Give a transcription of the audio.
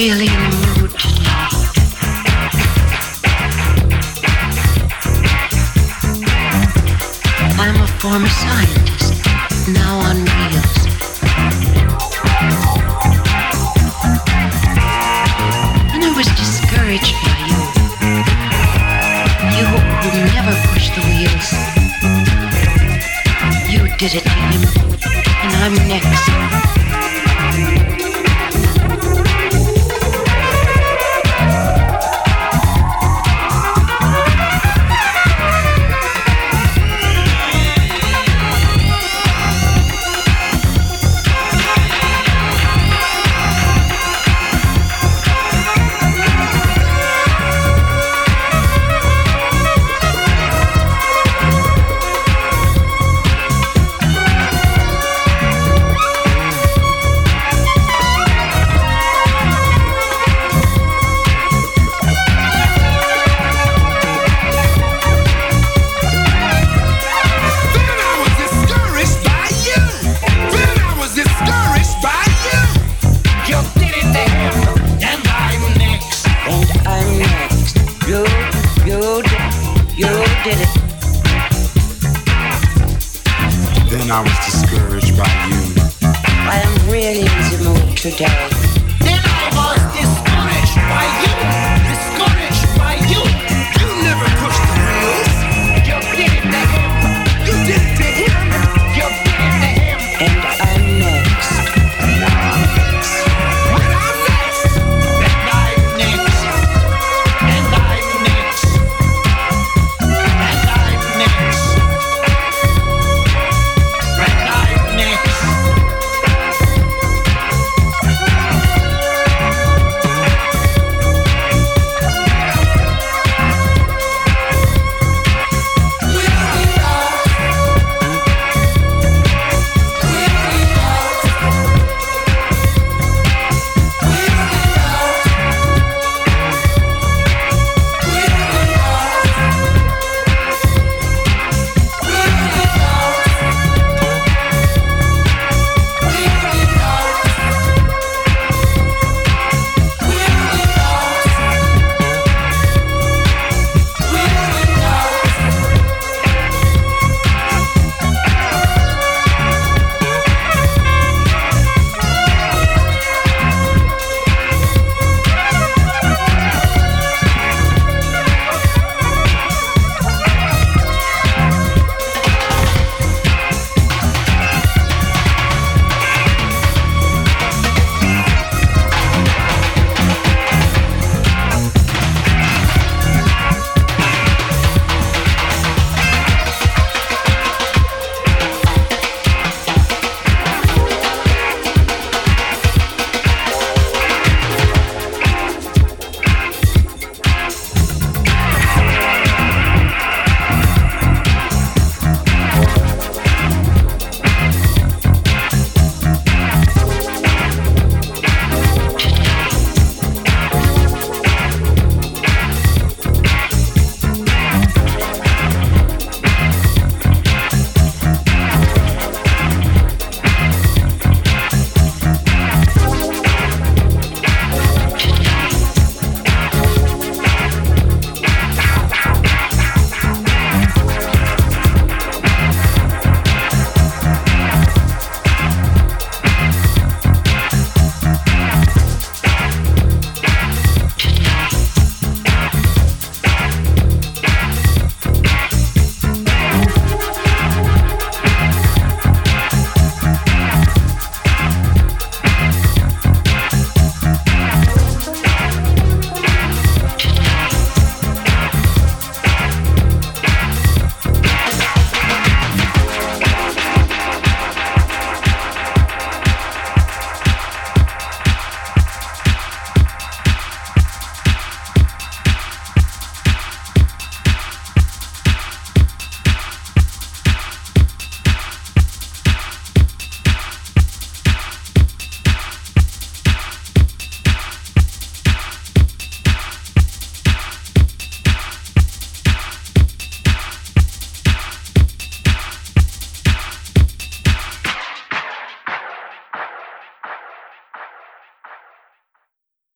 really in the mood tonight. I'm a former scientist, now on wheels. And I was discouraged by you. You who never pushed the wheels. You did it to him, and I'm next. I was discouraged by you. I am really in the mood today.